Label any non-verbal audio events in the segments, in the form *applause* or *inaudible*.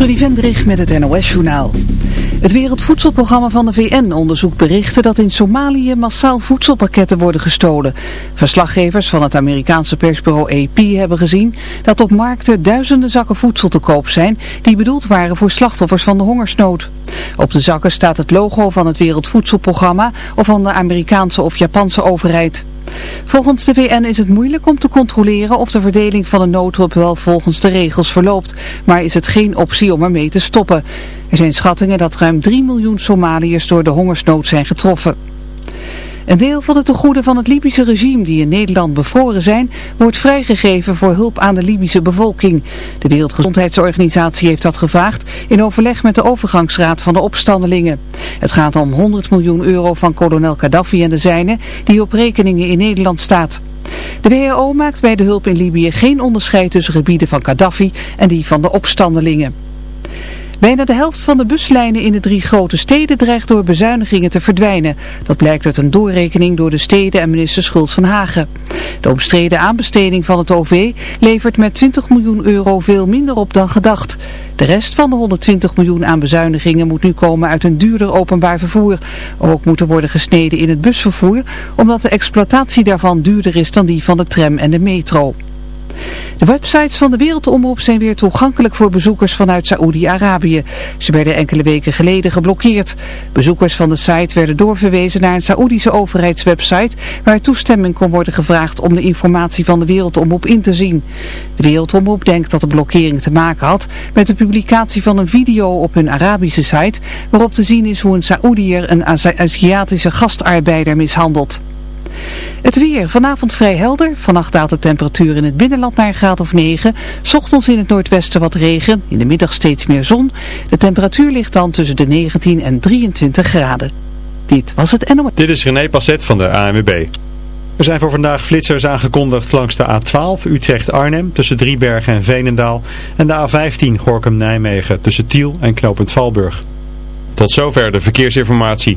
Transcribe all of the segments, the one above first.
Trudy Vendrich met het NOS-journaal. Het Wereldvoedselprogramma van de VN onderzoekt berichten dat in Somalië massaal voedselpakketten worden gestolen. Verslaggevers van het Amerikaanse persbureau AP hebben gezien dat op markten duizenden zakken voedsel te koop zijn die bedoeld waren voor slachtoffers van de hongersnood. Op de zakken staat het logo van het Wereldvoedselprogramma of van de Amerikaanse of Japanse overheid. Volgens de VN is het moeilijk om te controleren of de verdeling van de noodhulp wel volgens de regels verloopt, maar is het geen optie om ermee te stoppen. Er zijn schattingen dat ruim 3 miljoen Somaliërs door de hongersnood zijn getroffen. Een deel van de tegoeden van het Libische regime die in Nederland bevroren zijn, wordt vrijgegeven voor hulp aan de Libische bevolking. De Wereldgezondheidsorganisatie heeft dat gevraagd in overleg met de overgangsraad van de opstandelingen. Het gaat om 100 miljoen euro van kolonel Gaddafi en de zijnen die op rekeningen in Nederland staat. De WHO maakt bij de hulp in Libië geen onderscheid tussen gebieden van Gaddafi en die van de opstandelingen. Bijna de helft van de buslijnen in de drie grote steden dreigt door bezuinigingen te verdwijnen. Dat blijkt uit een doorrekening door de steden en minister Schult van Hagen. De omstreden aanbesteding van het OV levert met 20 miljoen euro veel minder op dan gedacht. De rest van de 120 miljoen aan bezuinigingen moet nu komen uit een duurder openbaar vervoer. Ook moet er worden gesneden in het busvervoer, omdat de exploitatie daarvan duurder is dan die van de tram en de metro. De websites van de Wereldomroep zijn weer toegankelijk voor bezoekers vanuit Saoedi-Arabië. Ze werden enkele weken geleden geblokkeerd. Bezoekers van de site werden doorverwezen naar een Saoedische overheidswebsite waar toestemming kon worden gevraagd om de informatie van de Wereldomroep in te zien. De Wereldomroep denkt dat de blokkering te maken had met de publicatie van een video op hun Arabische site waarop te zien is hoe een Saoediër een Aziatische gastarbeider mishandelt. Het weer. Vanavond vrij helder. Vannacht daalt de temperatuur in het binnenland naar een graad of 9. Ochtends in het noordwesten wat regen. In de middag steeds meer zon. De temperatuur ligt dan tussen de 19 en 23 graden. Dit was het NOS. Dit is René Passet van de ANWB. Er zijn voor vandaag flitsers aangekondigd langs de A12 Utrecht-Arnhem tussen Driebergen en Veenendaal. En de A15 Gorkum-Nijmegen tussen Tiel en Knopend Valburg. Tot zover de verkeersinformatie.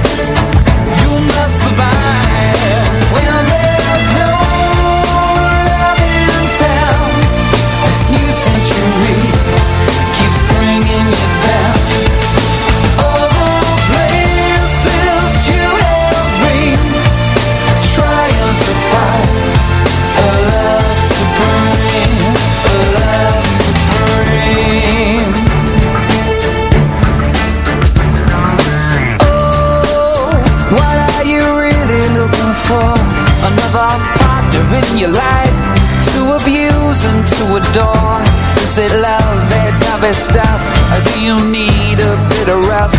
Stuff Or do you need a bit of rough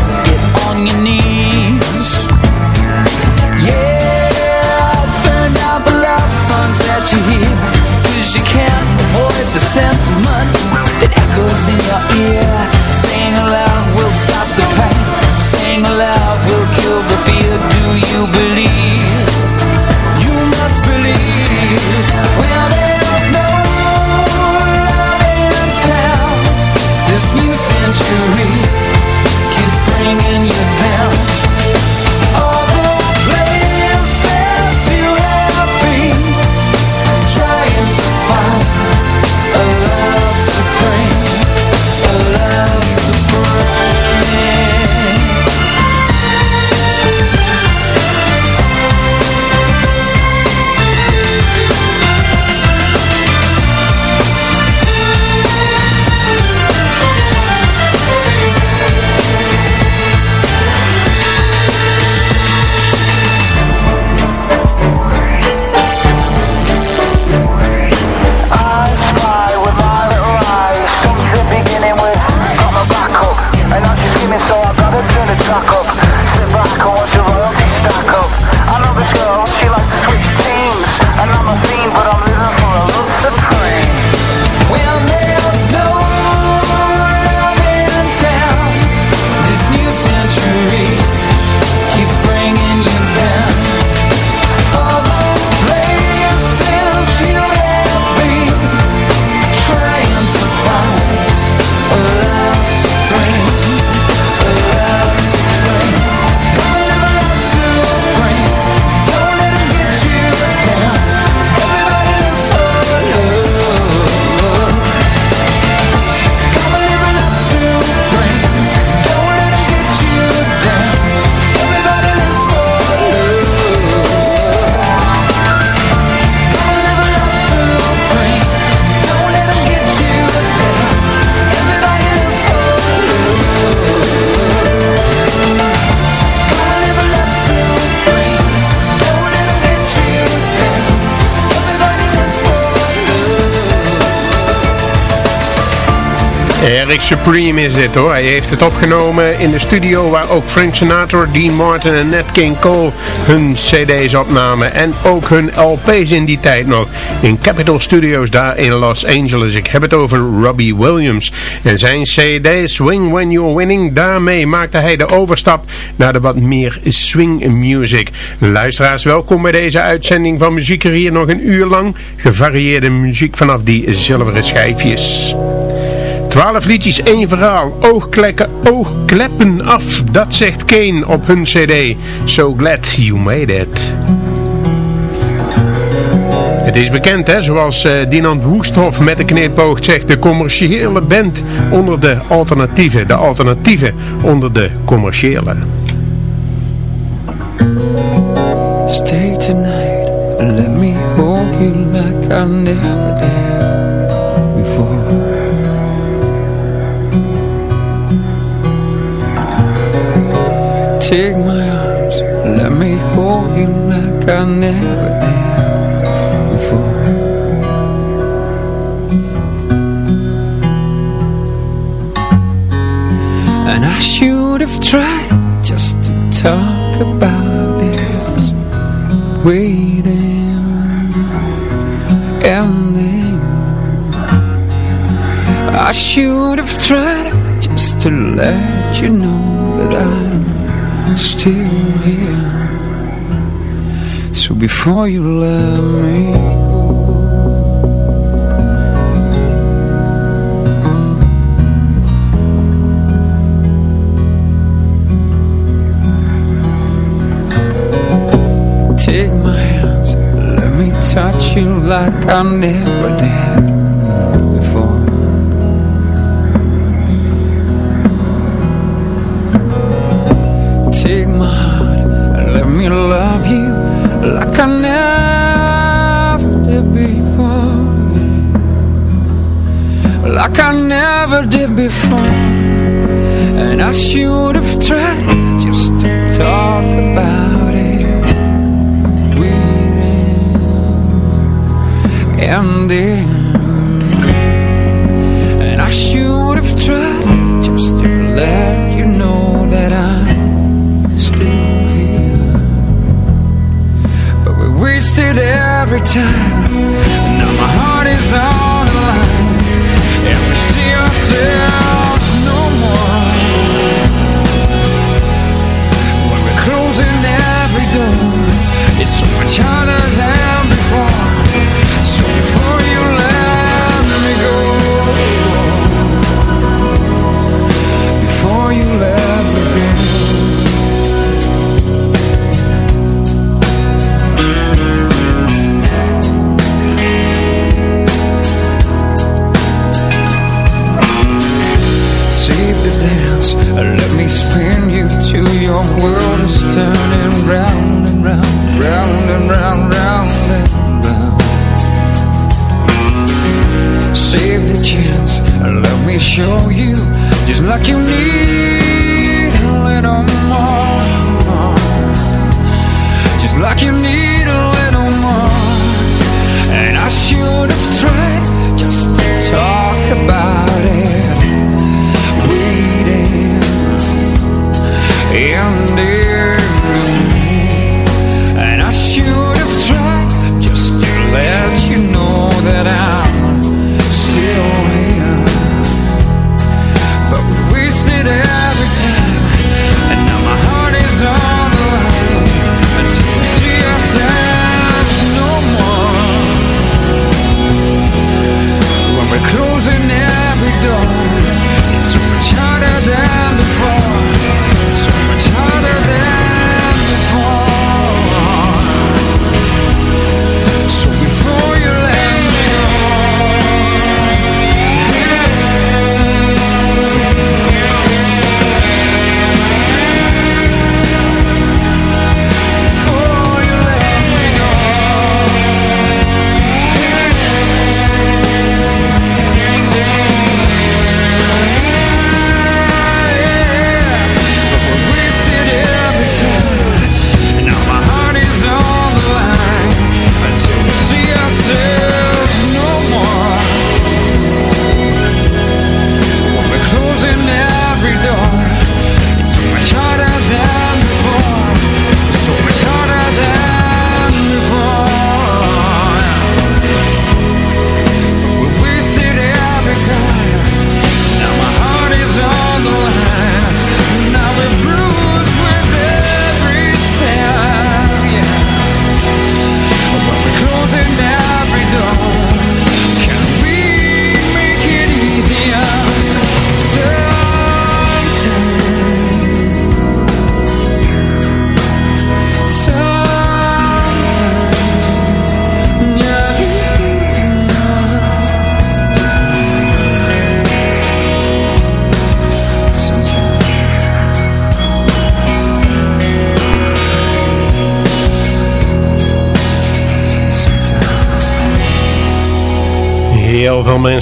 Supreme is dit hoor. Hij heeft het opgenomen in de studio waar ook Frank Sinatra, Dean Martin en Nat King Cole hun cd's opnamen. En ook hun LP's in die tijd nog. In Capitol Studios daar in Los Angeles. Ik heb het over Robbie Williams. En zijn cd Swing When You're Winning. Daarmee maakte hij de overstap naar de wat meer swing music. Luisteraars, welkom bij deze uitzending van Muziek er hier nog een uur lang. Gevarieerde muziek vanaf die zilveren schijfjes. Twaalf liedjes, één verhaal. Oogklekken, oogkleppen af. Dat zegt Kane op hun cd. So glad you made it. Het is bekend, hè, zoals uh, Dinant Woesthof met de knipoog zegt, de commerciële band onder de alternatieven. De alternatieven onder de commerciële. Stay tonight, let me hold you like I never did. Take my arms Let me hold you like I never did before. And I should have tried just to talk about this Waiting then I should have tried just to let you know that I'm still here. So before you let me go Take my hands, let me touch you like I never did I never did before Like I never did before. And I should have tried just to talk about it with him And then And I should have tried just to let every time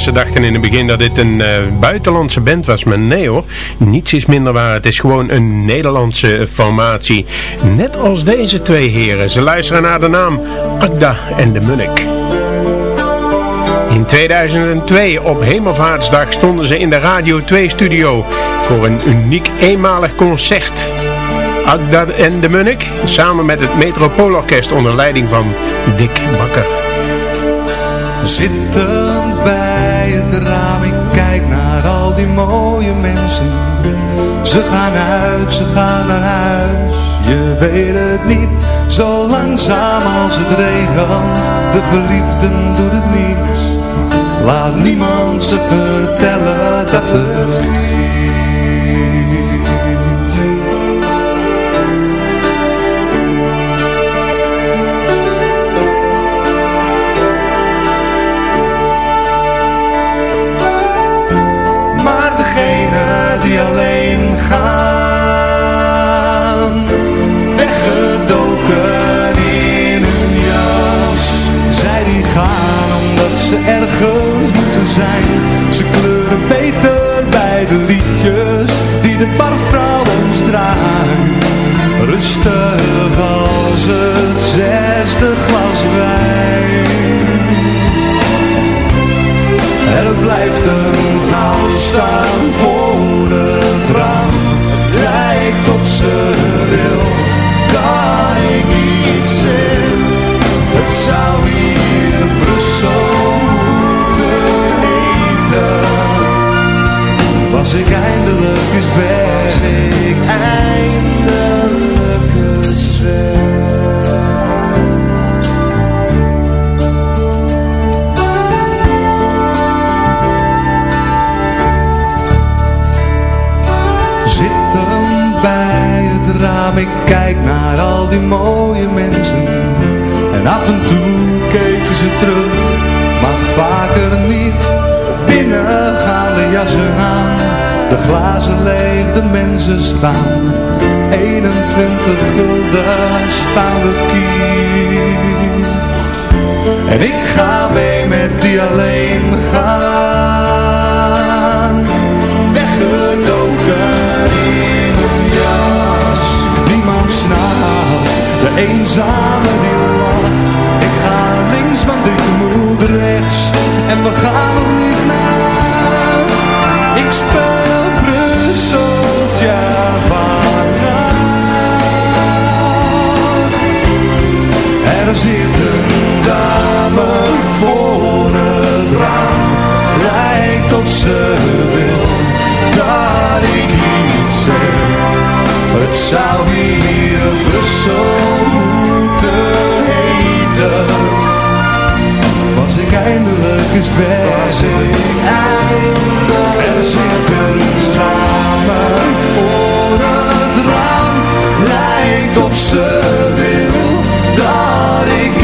mensen dachten in het begin dat dit een uh, buitenlandse band was, maar nee hoor, niets is minder waar. Het is gewoon een Nederlandse formatie. Net als deze twee heren. Ze luisteren naar de naam Agda en de Munnik. In 2002 op Hemelvaartsdag stonden ze in de Radio 2 studio voor een uniek eenmalig concert. Agda en de Munnik, samen met het Metropoolorkest onder leiding van Dick Bakker. Zitten ik kijk naar al die mooie mensen. Ze gaan uit, ze gaan naar huis, je weet het niet. Zo langzaam als het regent, de verliefden doet het niet. Laat niemand ze vertellen dat het Rustig als het zesde glas wijn. Er blijft een vrouw staan voor het raam. Lijkt of ze wil dat ik iets zeg. Het zou hier Brussel Was ik eindelijk eens weg Was Ik kijk naar al die mooie mensen. En af en toe keken ze terug Maar vaker niet. Binnen gaan de jassen aan de glazen leeg, de mensen staan. 21 gulden staan we kier En ik ga mee met die alleen gaan eenzame die lacht Ik ga links, want ik moet rechts. En we gaan nog niet naar. Ik speel er zit een dame voor het raam. Lijkt of ze Het zou hier Brussel moeten heten. Was ik eindelijk eens bij. Was ik eindelijk Er zit een dame voor het raam. Lijkt of ze wil dat ik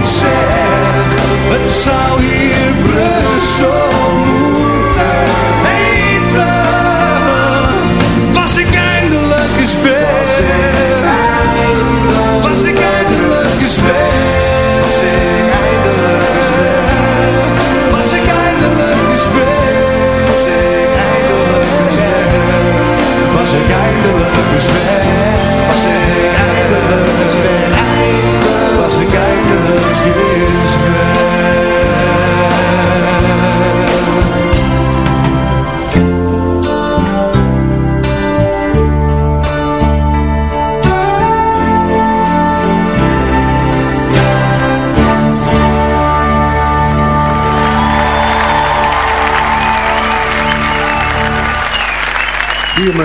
iets zeg. Het zou hier Brussel Was ik eindelijk eens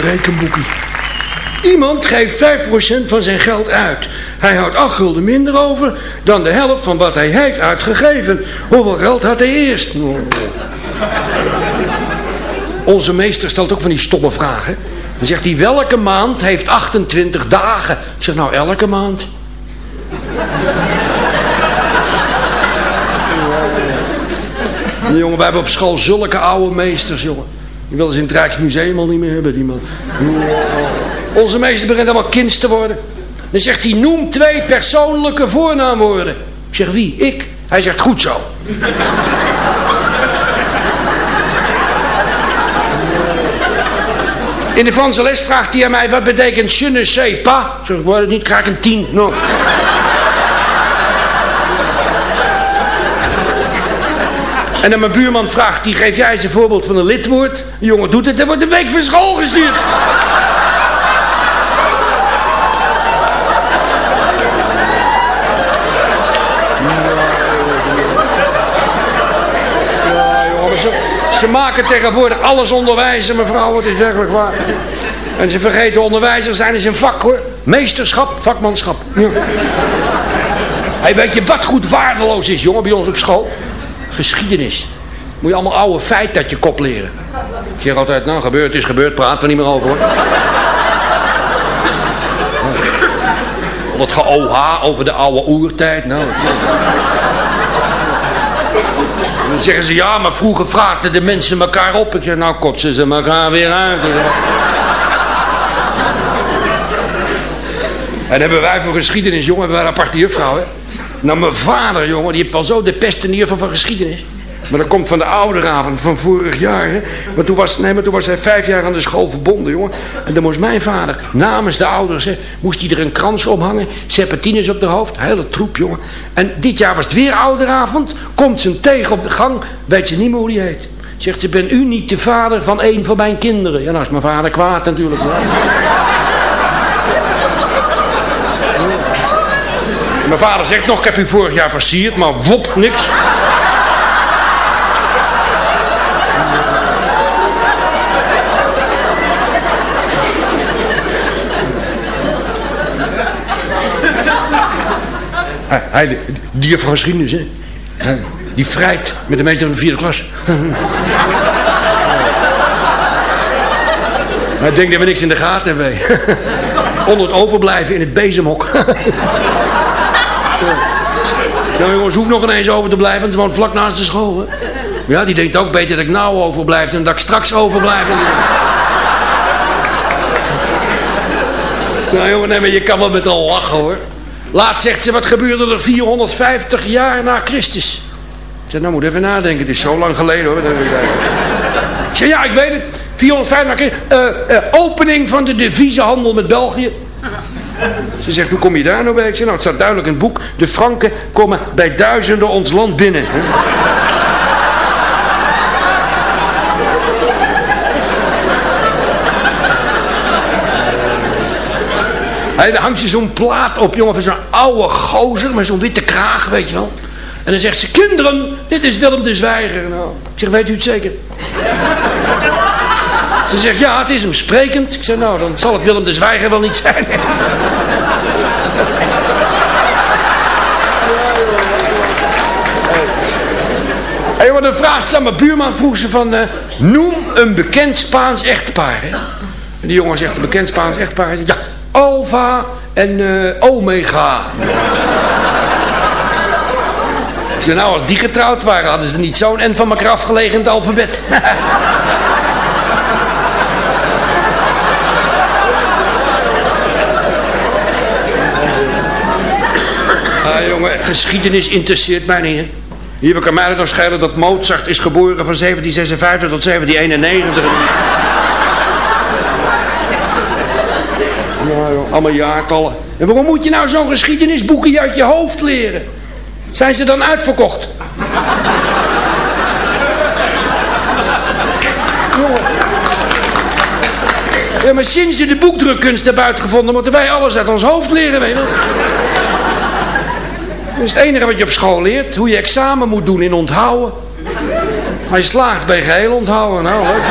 rekenboekie. Iemand geeft 5% van zijn geld uit. Hij houdt 8 gulden minder over dan de helft van wat hij heeft uitgegeven. Hoeveel geld had hij eerst? Onze meester stelt ook van die stomme vragen. Dan zegt hij, welke maand heeft 28 dagen? Ik zeg, nou, elke maand. jongen, wij hebben op school zulke oude meesters, jongen. Ik willen ze in het Rijksmuseum al niet meer hebben, die man. Onze meester begint allemaal kind te worden. Dan zegt hij, noem twee persoonlijke voornaamwoorden. Ik zeg, wie? Ik. Hij zegt, goed zo. In de Franse les vraagt hij aan mij, wat betekent je ne sais pas? Ik zeg, word het niet, krijg ik een tien. No. En dan mijn buurman vraagt, die geef jij eens een voorbeeld van een lidwoord. De jongen doet het, en wordt een week van school gestuurd. Ze maken tegenwoordig alles onderwijzen, mevrouw. Het is werkelijk waar. En ze vergeten onderwijzer zijn is een vak hoor. Meesterschap, vakmanschap. Ja. Hey, weet je wat goed waardeloos is, jongen, bij ons op school? Geschiedenis. Moet je allemaal oude feiten uit je kop leren. Ik zeg altijd, nou, gebeurd is gebeurd, praten we niet meer over hoor. Dat ge-OH over de oude oertijd, nou. Dan zeggen ze, ja, maar vroeger vraagden de mensen elkaar op. Ik zeg, nou kotsen ze elkaar weer uit. En hebben wij voor geschiedenis, jongen, hebben wij een aparte juffrouw, hè. Nou, mijn vader, jongen, die heeft wel zo de pest in ieder geval van geschiedenis. Maar dat komt van de ouderavond van vorig jaar. Hè? Maar, toen was, nee, maar toen was hij vijf jaar aan de school verbonden, jongen. En dan moest mijn vader, namens de ouders, hè, moest hij er een krans omhangen. Serpentines op de hoofd, hele troep, jongen. En dit jaar was het weer ouderavond. Komt ze tegen op de gang, weet ze niet meer hoe die heet. Zegt ze, ben u niet de vader van een van mijn kinderen? Ja, nou is mijn vader kwaad natuurlijk. Mijn vader zegt nog, ik heb u vorig jaar versierd, maar wop, niks. Hij, die van geschiedenis, hè. Die vrijt met de meester van de vierde klas. Hij denkt dat we niks in de gaten hebben. Onder het overblijven in het bezemhok. Nou jongens, hoef nog ineens over te blijven, want ze woont vlak naast de school. Hè? Ja, die denkt ook beter dat ik nou overblijf dan dat ik straks overblijf. nou jongen, je kan wel met al lachen hoor. Laat zegt ze, wat gebeurde er 450 jaar na Christus? Ik zeg, nou moet even nadenken, het is zo lang geleden hoor. Ik zeg, ja, ik weet het. 450 na Christus. Uh, uh, opening van de deviezenhandel met België. Ze zegt, hoe kom je daar nou bij? Ik nou, het staat duidelijk in het boek. De Franken komen bij duizenden ons land binnen. Hij dan hangt ze zo'n plaat op, jongen, van zo'n oude gozer met zo'n witte kraag, weet je wel. En dan zegt ze, kinderen, dit is Willem de Zwijger. Nou, ik zeg, weet u het zeker? Ze zegt, ja, het is hem sprekend. Ik zeg, nou, dan zal het Willem de Zwijger wel niet zijn. Hé, wat dan vraagt ze aan mijn buurman, vroeg ze van, uh, noem een bekend Spaans echtpaar. Hè? En die jongen zegt, een bekend Spaans echtpaar. Hij zegt, ja, Alpha en uh, Omega. Ik zei, nou, als die getrouwd waren, hadden ze niet zo'n en van elkaar afgelegen in het alfabet. *laughs* ah, jongen, geschiedenis interesseert mij niet, hè. Hier kan mij nog schelen dat Mozart is geboren van 1756 tot 1791. allemaal jaartallen. En waarom moet je nou zo'n geschiedenisboekje uit je hoofd leren? Zijn ze dan uitverkocht? Ja, maar sinds je de boekdrukkunst hebt uitgevonden, moeten wij alles uit ons hoofd leren, weet je Dat is het enige wat je op school leert. Hoe je examen moet doen in onthouden. Maar je slaagt bij geheel onthouden. Nou, leuk.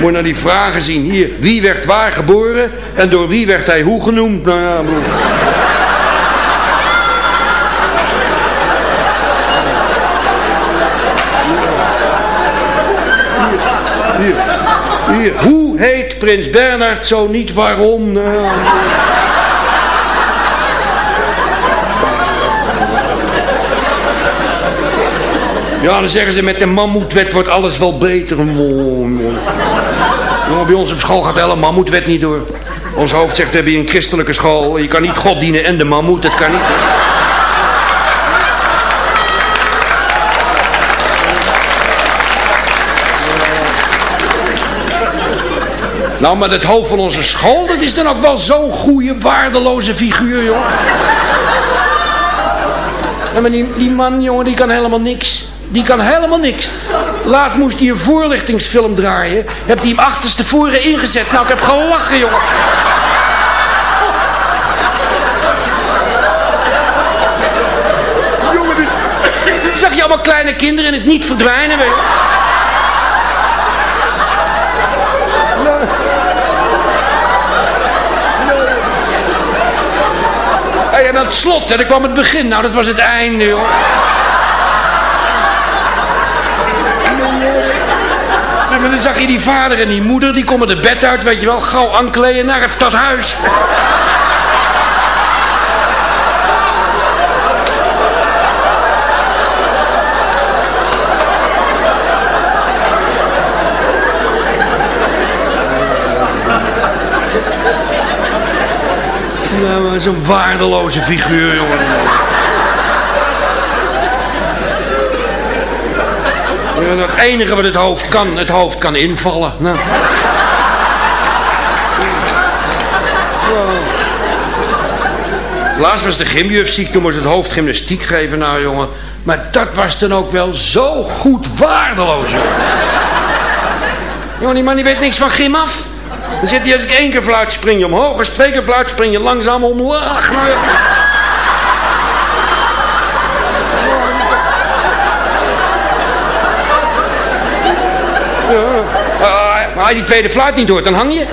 Moet naar die vragen zien. Hier, wie werd waar geboren en door wie werd hij hoe genoemd? Nou ja. Hoe heet prins Bernard zo niet waarom? Nou. Ja, dan zeggen ze met de mammoetwet wordt alles wel beter. Jongen, bij ons op school gaat helemaal mammoetwet niet door. Ons hoofd zegt, we hebben hier een christelijke school. Je kan niet God dienen en de mammoet, dat kan niet. Nou, maar het hoofd van onze school, dat is dan ook wel zo'n goede, waardeloze figuur, joh. Ja, maar die, die man, jongen, die kan helemaal niks. Die kan helemaal niks. Laatst moest hij een voorlichtingsfilm draaien. Heb hij hem achterstevoren ingezet. Nou, ik heb gelachen, jongen. jongen, dit... zag je allemaal kleine kinderen in het niet verdwijnen, weet je. Hey, en aan het slot, en dan kwam het begin. Nou, dat was het einde, joh. En dan zag je die vader en die moeder, die komen de bed uit, weet je wel, gauw aankleden naar het stadhuis. Maar zo'n waardeloze figuur, jongen. Ja, het enige wat het hoofd kan, het hoofd kan invallen. Nou. Laatst was de gymjuf toen moest het hoofd gymnastiek geven. Nou jongen, maar dat was dan ook wel zo goed waardeloos. Jongen, jongen die man die weet niks van gym af. Dan zit hij als ik één keer fluit spring je omhoog. Als twee keer fluit spring je langzaam omlaag. Nou, ja. Ja. Uh, maar als je die tweede fluit niet hoort, dan hang je.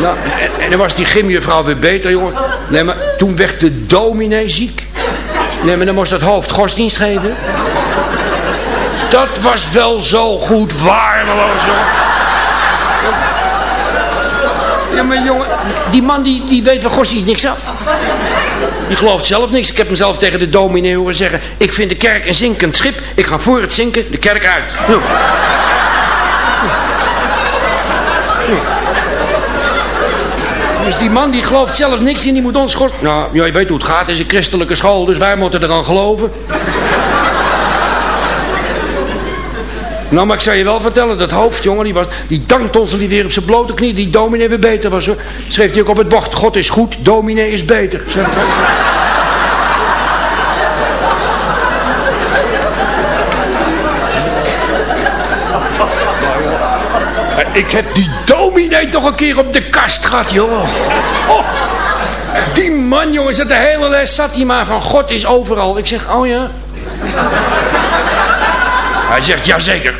Nou, en, en dan was die gymjuffrouw weer beter, jongen. Nee, maar toen werd de dominee ziek. Nee, maar dan moest dat hoofd godsdienst geven. Dat was wel zo goed waardeloos, jongen. Ja, maar jongen, die man die, die weet van godsdienst niks af. Die gelooft zelf niks. Ik heb hem zelf tegen de dominee horen zeggen... Ik vind de kerk een zinkend schip. Ik ga voor het zinken de kerk uit. Ja. Ja. Dus die man die gelooft zelf niks in, die moet ons. Nou, ja, je weet hoe het gaat, het is een christelijke school, dus wij moeten eraan geloven. Nou, maar ik zou je wel vertellen, dat hoofd, jongen, die, was, die dankt ons die weer op zijn blote knie, die dominee weer beter was, hoor. Schreef hij ook op het bord, God is goed, dominee is beter. Ik heb die dominee toch een keer op de kast gehad, jongen. Die man, jongen, zat de hele les, zat hij maar van God is overal. Ik zeg, oh ja. Hij zegt, jazeker.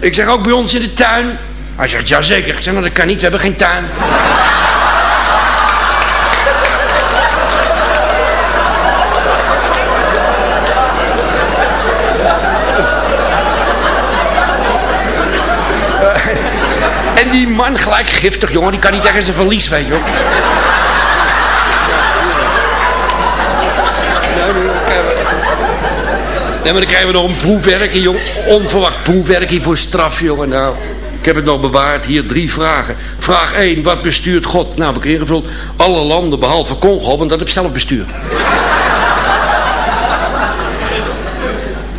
Ik zeg, ook bij ons in de tuin. Hij zegt, jazeker. Ik zeg, nou dat kan niet, we hebben geen tuin. *laughs* En die man gelijk giftig, jongen. Die kan niet tegen zijn verlies, weet je wel. Nee, maar dan krijgen we nog een proefwerkje, jongen. Onverwacht proefwerkje voor straf, jongen. Nou, ik heb het nog bewaard. Hier drie vragen. Vraag 1. Wat bestuurt God? Nou, heb ik ingevuld. Alle landen behalve Congo, want dat heb zelf bestuur.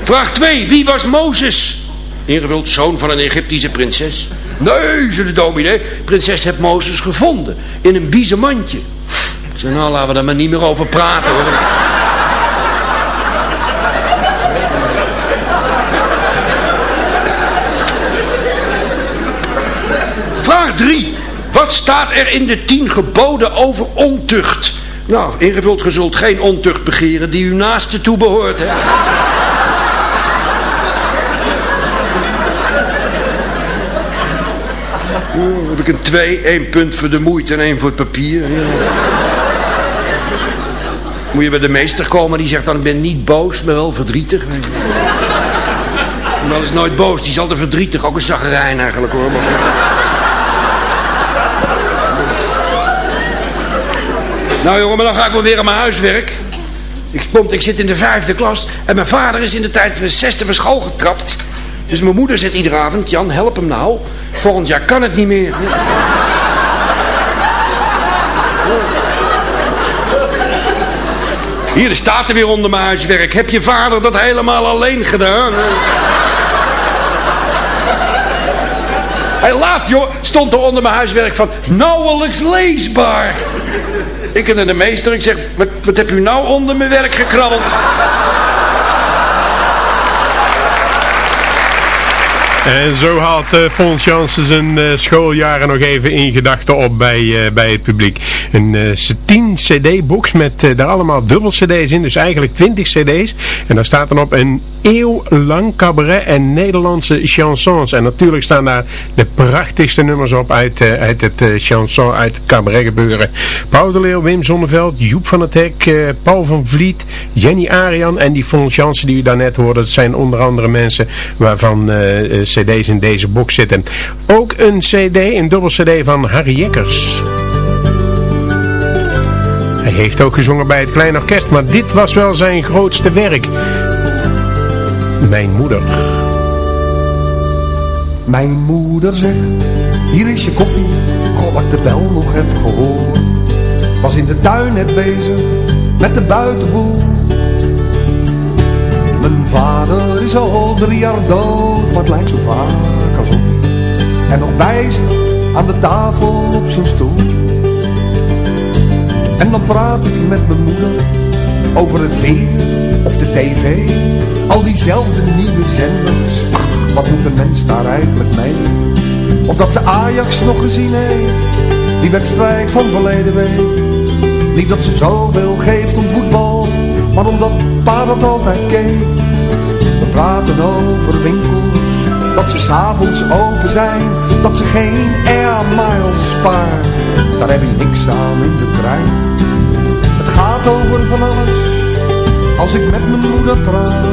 Vraag 2. Wie was Mozes? Ingevuld. Zoon van een Egyptische prinses. Nee, zei de dominee. Prinses heeft Mozes gevonden. In een biezenmandje. Ik zei, nou laten we daar maar niet meer over praten hoor. Vraag 3. Wat staat er in de tien geboden over ontucht? Nou, ingevuld, ge zult geen ontucht begeren die uw naaste toe behoort. Hè? Heb ik een 2, één punt voor de moeite en één voor het papier. Ja. Moet je bij de meester komen, die zegt dan, ik ben niet boos, maar wel verdrietig. Maar is nooit boos, die is altijd verdrietig. Ook een zaggerijn eigenlijk hoor. Nou jongen, maar dan ga ik wel weer aan mijn huiswerk. Ik, komt, ik zit in de vijfde klas en mijn vader is in de tijd van de zesde van school getrapt. Dus mijn moeder zegt iedere avond, Jan, help hem nou. Volgend jaar kan het niet meer. Hier staat er weer onder mijn huiswerk. Heb je vader dat helemaal alleen gedaan? Hij laat, joh, stond er onder mijn huiswerk van nauwelijks leesbaar. Ik en de meester, ik zeg, wat, wat heb u nou onder mijn werk gekrabbeld? En zo haalt uh, Fons Jansen zijn uh, schooljaren nog even in gedachten op bij, uh, bij het publiek. Een 10 cd-box met daar allemaal dubbel cd's in, dus eigenlijk 20 cd's. En daar staat dan op een eeuwlang cabaret en Nederlandse chansons. En natuurlijk staan daar de prachtigste nummers op uit, uit het chanson, uit het cabaret gebeuren. Paul de Leeuw, Wim Zonneveld, Joep van het Hek, Paul van Vliet, Jenny Arian en die Fons die u daarnet hoorde. Dat zijn onder andere mensen waarvan cd's in deze box zitten. Ook een cd, een dubbel cd van Harry Jekkers. Hij heeft ook gezongen bij het Klein Orkest, maar dit was wel zijn grootste werk. Mijn moeder. Mijn moeder zegt, hier is je koffie, god dat ik de bel nog heb gehoord. Was in de tuin net bezig, met de buitenboel vader is al drie jaar dood, maar het lijkt zo vaak alsof hij er nog bij zit aan de tafel op zijn stoel. En dan praat ik met mijn moeder over het weer of de tv, al diezelfde nieuwe zenders. Ach, wat moet een mens daar eigenlijk mee? Of dat ze Ajax nog gezien heeft, die wedstrijd van verleden week. Niet dat ze zoveel geeft om voetbal, maar omdat pa dat altijd keek. Praten over winkels, dat ze s'avonds open zijn, dat ze geen air miles spaart. Daar heb je niks aan in de trein. Het gaat over van alles, als ik met mijn moeder praat.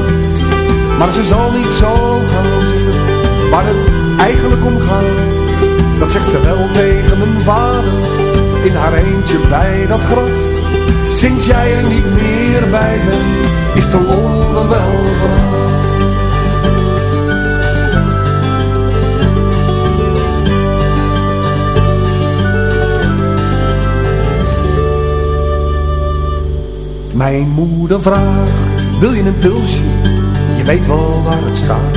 Maar ze zal niet zo gaan zeggen, waar het eigenlijk om gaat. Dat zegt ze wel tegen mijn vader, in haar eentje bij dat graf. Sinds jij er niet meer bij bent, is de lol wel vanaf. Mijn moeder vraagt, wil je een pilsje? Je weet wel waar het staat.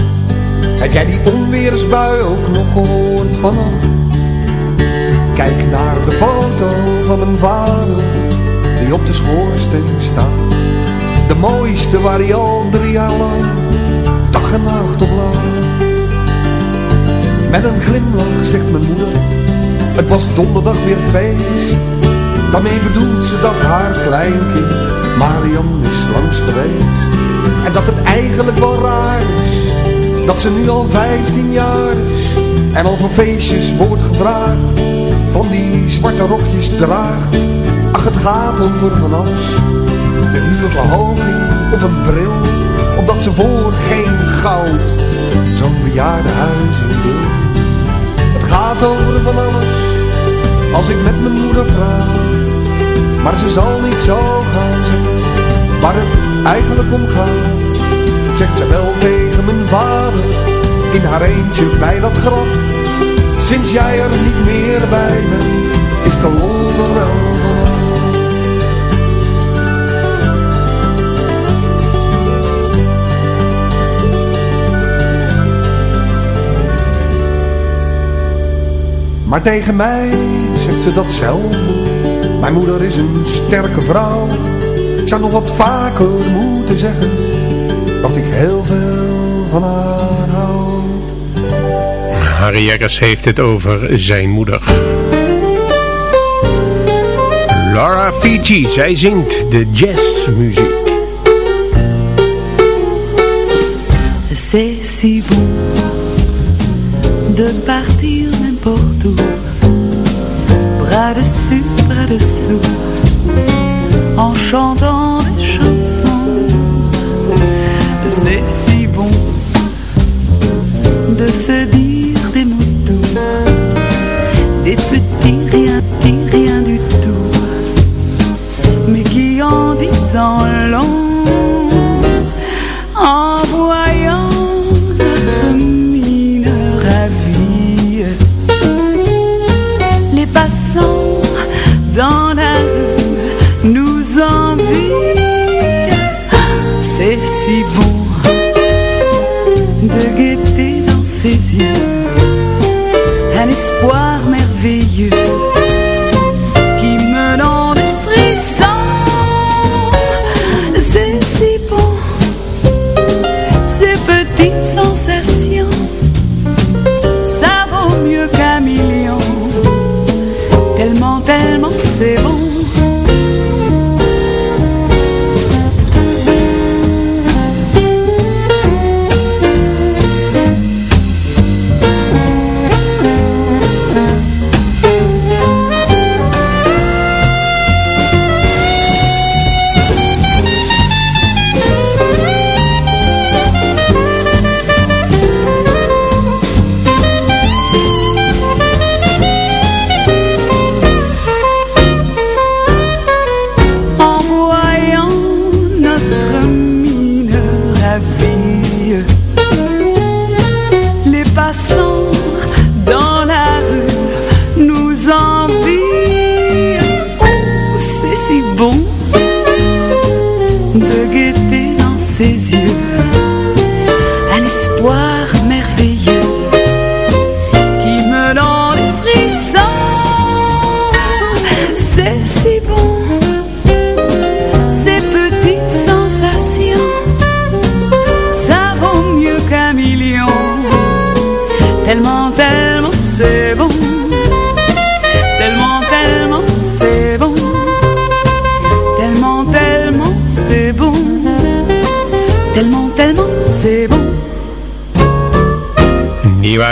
Heb jij die onweersbui ook nog gehoord vannacht? Kijk naar de foto van mijn vader die op de schoorsteen staat. De mooiste waar hij al drie jaar lang dag en nacht op lag. Met een glimlach zegt mijn moeder, het was donderdag weer feest. Daarmee bedoelt ze dat haar kleinkind Marian is langs geweest. En dat het eigenlijk wel raar is, dat ze nu al vijftien jaar is. En al voor feestjes wordt gevraagd, van die zwarte rokjes draagt Ach, het gaat over van alles. De huurverhoging of een bril. Omdat ze voor geen goud zo'n bejaardenhuis in wil. Het gaat over van alles. Als ik met mijn moeder praat. Maar ze zal niet zo gaan zeggen waar het eigenlijk om gaat. Dat zegt ze wel tegen mijn vader. In haar eentje bij dat graf. Sinds jij er niet meer bij bent, is de lol wel vanaf. Maar tegen mij zegt ze datzelfde. Mijn moeder is een sterke vrouw. Ik zou nog wat vaker moeten zeggen dat ik heel veel van haar hou. Harry Jekkers heeft het over zijn moeder. Laura Fiji, zij zingt de jazzmuziek. C'est si bon de partir n'importe où, bras dessus, bras dessous, en chantant des chansons. C'est si bon de se dire satisfação.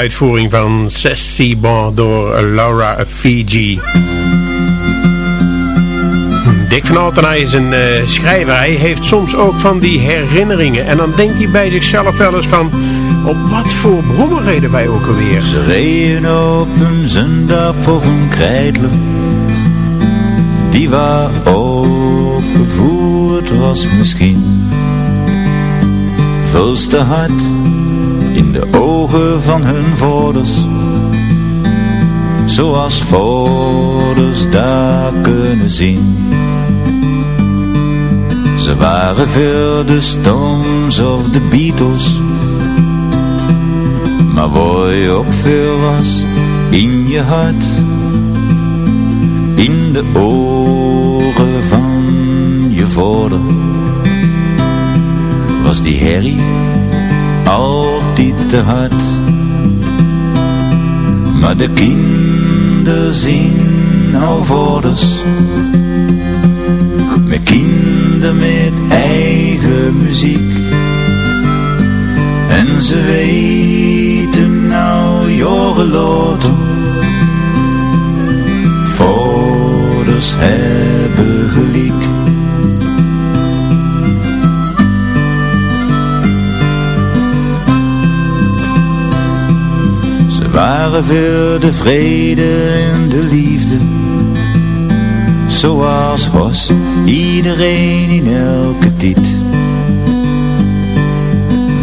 Uitvoering van Sassy Bon door Laura Fiji. Dick van Altenaar is een uh, schrijver. Hij heeft soms ook van die herinneringen. En dan denkt hij bij zichzelf wel eens van... Op wat voor brommer reden wij ook alweer? Ze reden op een of een. Die waar opgevoerd was misschien. Vulste hart in de ogen van hun voorders. Zoals voorders daar kunnen zien. Ze waren veel de Stones of de Beatles. Maar waar je ook veel was in je hart. In de ogen van je vader. Was die herrie altijd Maar de kinderen zien nou waren veel de vrede en de liefde. Zoals was iedereen in elke tijd.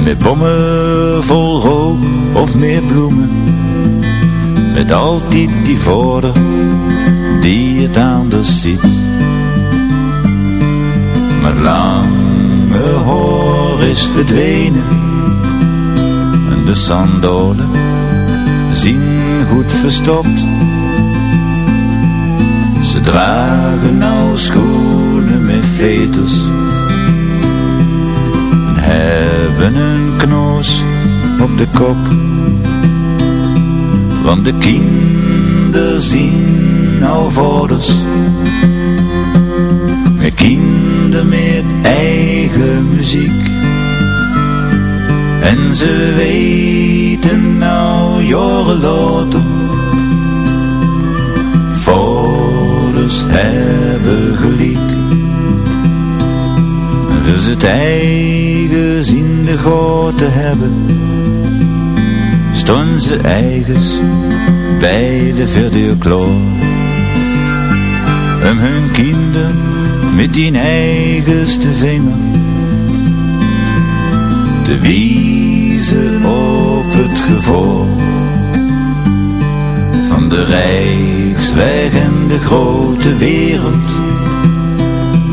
Met bommen vol rook of meer bloemen. Met altijd die vorder die het anders ziet. Maar lange hoor is verdwenen. En de sandolen zien goed verstopt. Ze dragen nou schoenen met veters en hebben een knoos op de kop. Want de kinderen zien nou voorders met kinderen met eigen muziek. En ze weten nou jaren later Vaders hebben gelijk Dus het eigen in de te hebben. Stonden ze eigens bij de verdeur klaar Om hun kinderen met die eigenste vinger te wiezen op het gevoel van de rijksweg en de grote wereld.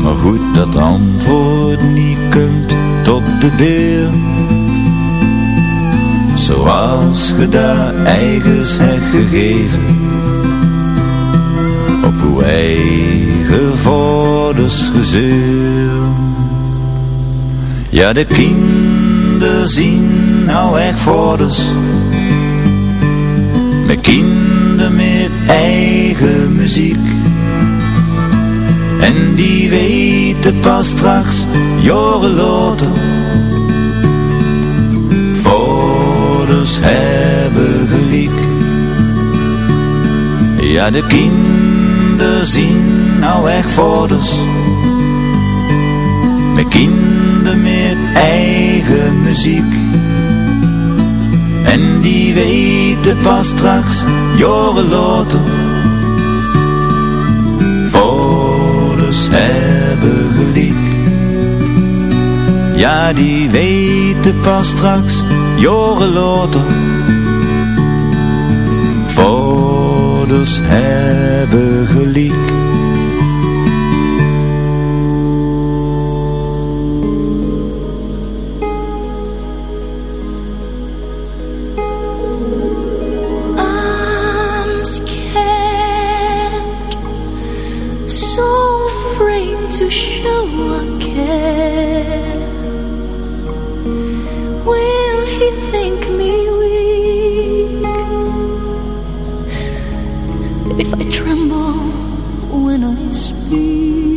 Maar goed dat antwoord niet komt tot de deur. zoals ge daar eigens hebt gegeven. Op uw eigen vorders gezeur. Ja, de kinderen zien nou echt vorders. Met kinderen met eigen muziek. En die weten pas straks, jaren later Voders hebben gelijk Ja, de kinderen zien nou echt voders Met kinderen eigen muziek En die weten pas straks, jaren later hebben gelijk ja, die weten pas straks, jaren later. Voders hebben gelijk. must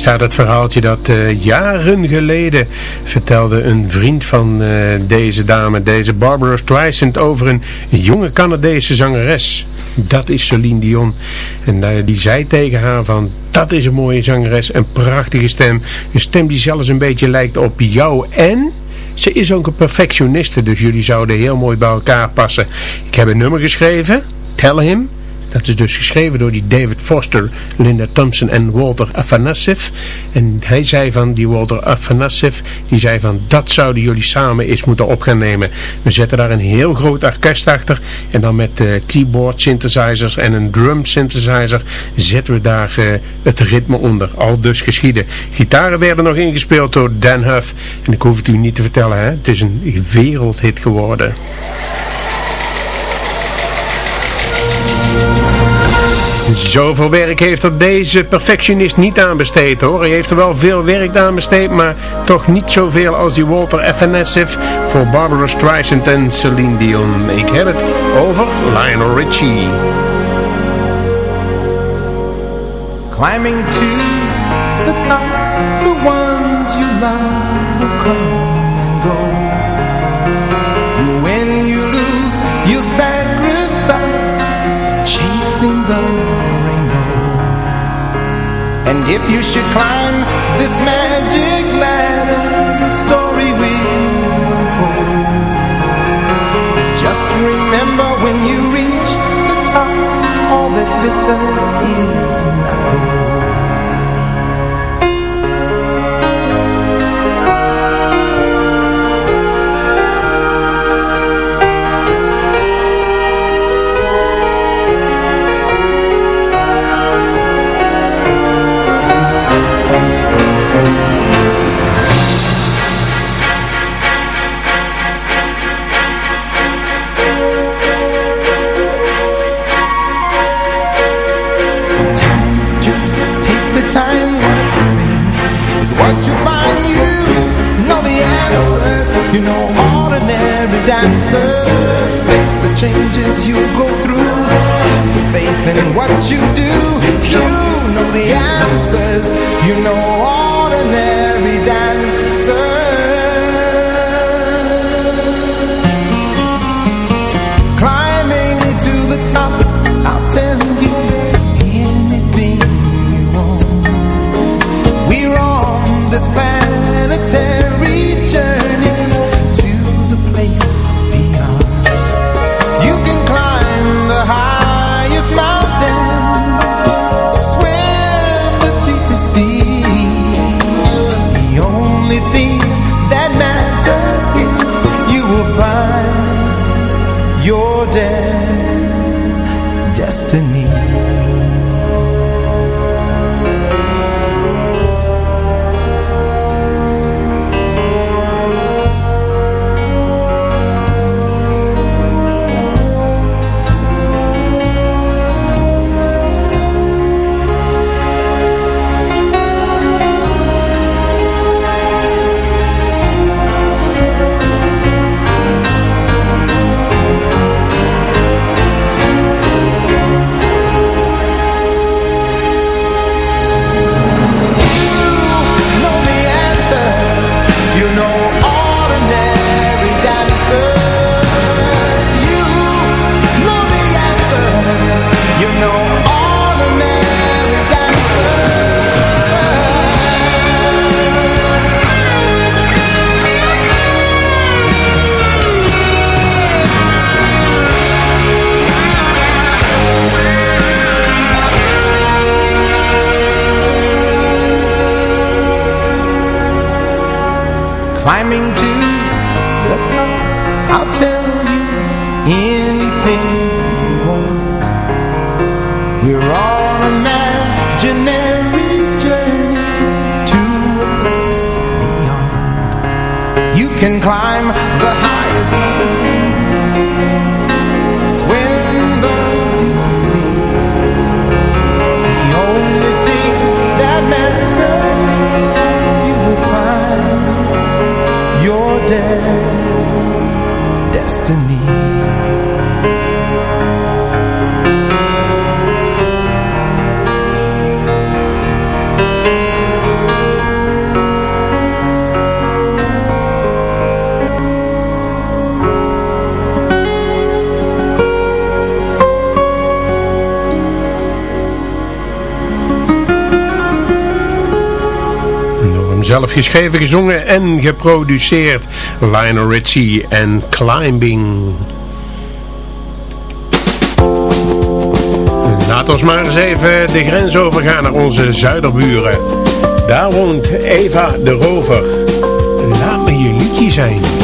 staat het verhaaltje dat uh, jaren geleden vertelde een vriend van uh, deze dame, deze Barbara Streisand, over een jonge Canadese zangeres. Dat is Celine Dion. En uh, die zei tegen haar van, dat is een mooie zangeres, een prachtige stem. Een stem die zelfs een beetje lijkt op jou en... Ze is ook een perfectioniste, dus jullie zouden heel mooi bij elkaar passen. Ik heb een nummer geschreven, Tell Him. Dat is dus geschreven door die David Foster, Linda Thompson en Walter Afanasieff. En hij zei van, die Walter Afanasieff, die zei van, dat zouden jullie samen eens moeten op gaan nemen. We zetten daar een heel groot orkest achter. En dan met uh, keyboard synthesizers en een drum synthesizer zetten we daar uh, het ritme onder. Al dus geschieden. Gitaren werden nog ingespeeld door Dan Huff. En ik hoef het u niet te vertellen, hè? het is een wereldhit geworden. Zoveel werk heeft er deze perfectionist niet aan besteed hoor. Hij heeft er wel veel werk aan besteed, maar toch niet zoveel als die Walter Afanasieff voor Barbara Streisand en Celine Dion. Ik heb het over Lionel Richie. Climbing to the top, if you should climb this magic You know ordinary dancers Face the changes you go through. Faith in what you do You know the answers. You know ordinary dancers zelf geschreven, gezongen en geproduceerd. Lionel Richie en Climbing. Laat ons maar eens even de grens overgaan naar onze zuiderburen. Daar woont Eva de Rover. Laat me je liedje zijn.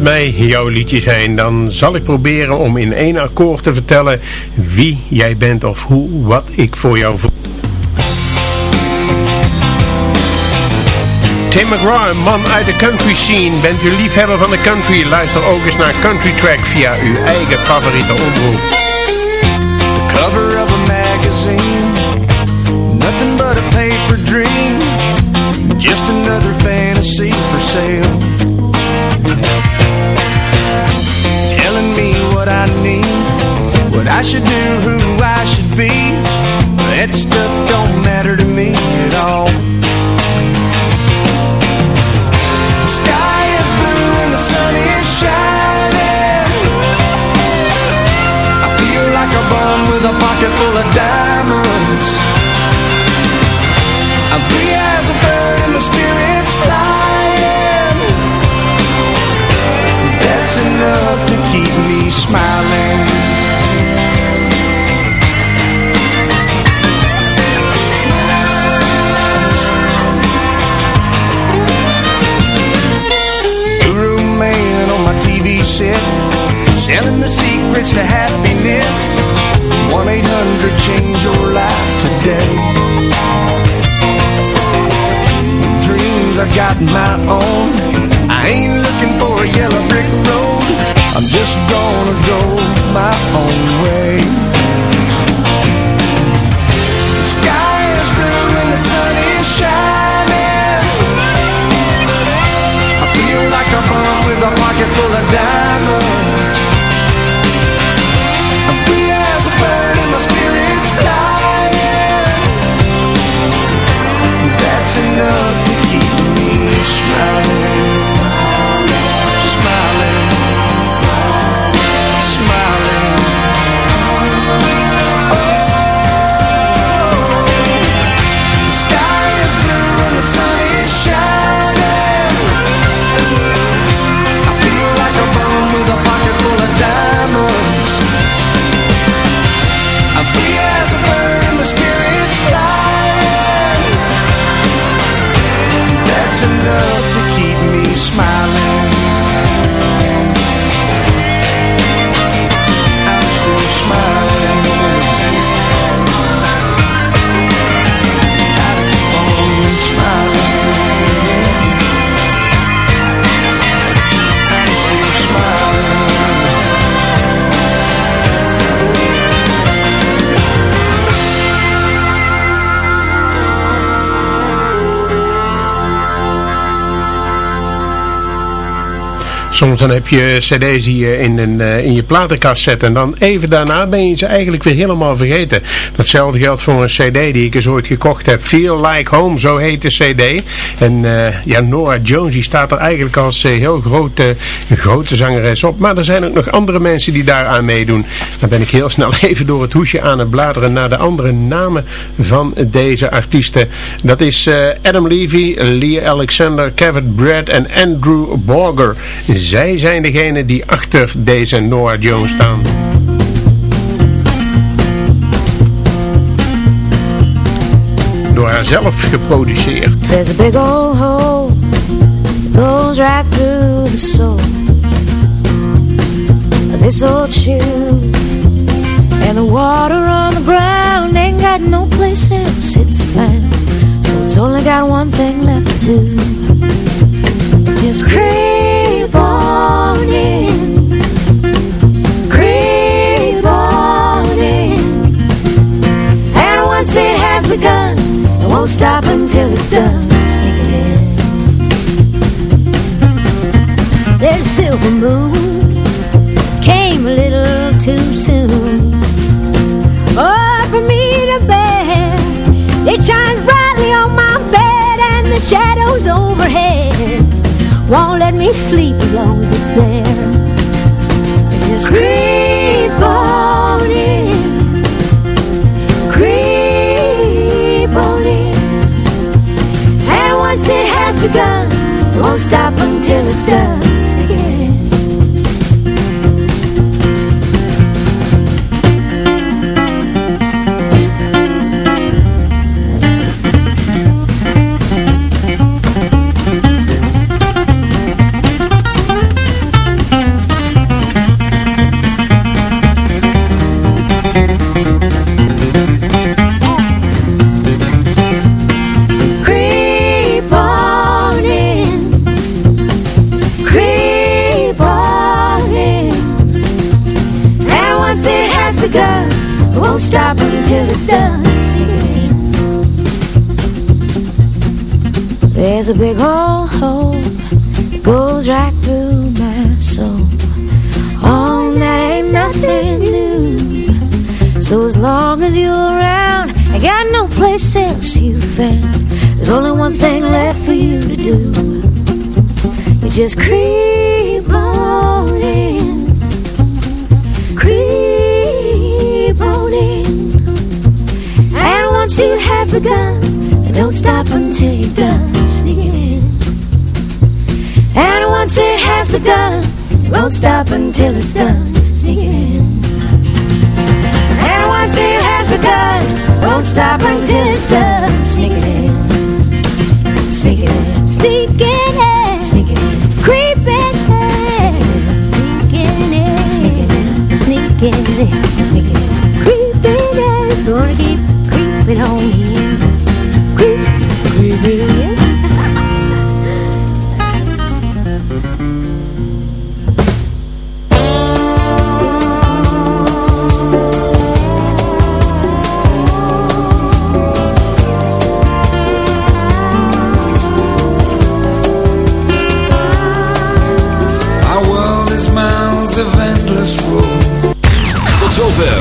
Mij jouw liedje zijn, dan zal ik proberen om in één akkoord te vertellen wie jij bent of hoe, wat ik voor jou voel. Tim McGraw, een man uit de country scene. Bent u liefhebber van de country? Luister ook eens naar Country Track via uw eigen favoriete omroep. The cover of a magazine Nothing but a paper dream Just another fantasy for sale what I should do, who I should be. That stuff don't matter to me at all. Selling the secrets to happiness. 1-800-CHANGE YOUR LIFE today. Dreams, I got my own. I ain't looking for a yellow brick road. I'm just gonna go my own way. Soms dan heb je cd's die je in, een, eh, in je platenkast zet en dan even daarna ben je ze eigenlijk weer helemaal vergeten. Datzelfde geldt voor een cd die ik eens ooit gekocht heb. Feel Like Home, zo heet de cd. En eh, ja, Nora Jones die staat er eigenlijk als eh, heel grote, grote zangeres op. Maar er zijn ook nog andere mensen die daaraan meedoen. Dan ben ik heel snel *laughs* even door het hoesje aan het bladeren naar de andere namen van deze artiesten. Dat is Adam Levy, Lee Alexander, Kevin Brad en Andrew Borger. Zij zijn degene die achter deze Nora Jones staan. Door haarzelf geproduceerd. There's a big old hole that goes right through the soul this old shoe. And the water on the ground ain't got no place else it's found. So it's only got one thing left to do. Just creep on in. In. And once it has begun, it won't stop until it's done. Sneaking in. Silver moon. Came a little too soon. Oh, for me to bear. It shines brightly on my bed and the shadows overhead won't let me sleep as long as it's there. Just creep on in, creep on in, and once it has begun, it won't stop it's done. It. There's a big old hole that goes right through my soul. Oh, that ain't nothing new. So as long as you're around, I got no place else you found. There's only one thing left for you to do. You just creep once you have begun, don't stop until you're done. Sneak it in, and once it has begun, it won't stop until it's done. Sneak it in. And once it has begun, won't stop until it's done.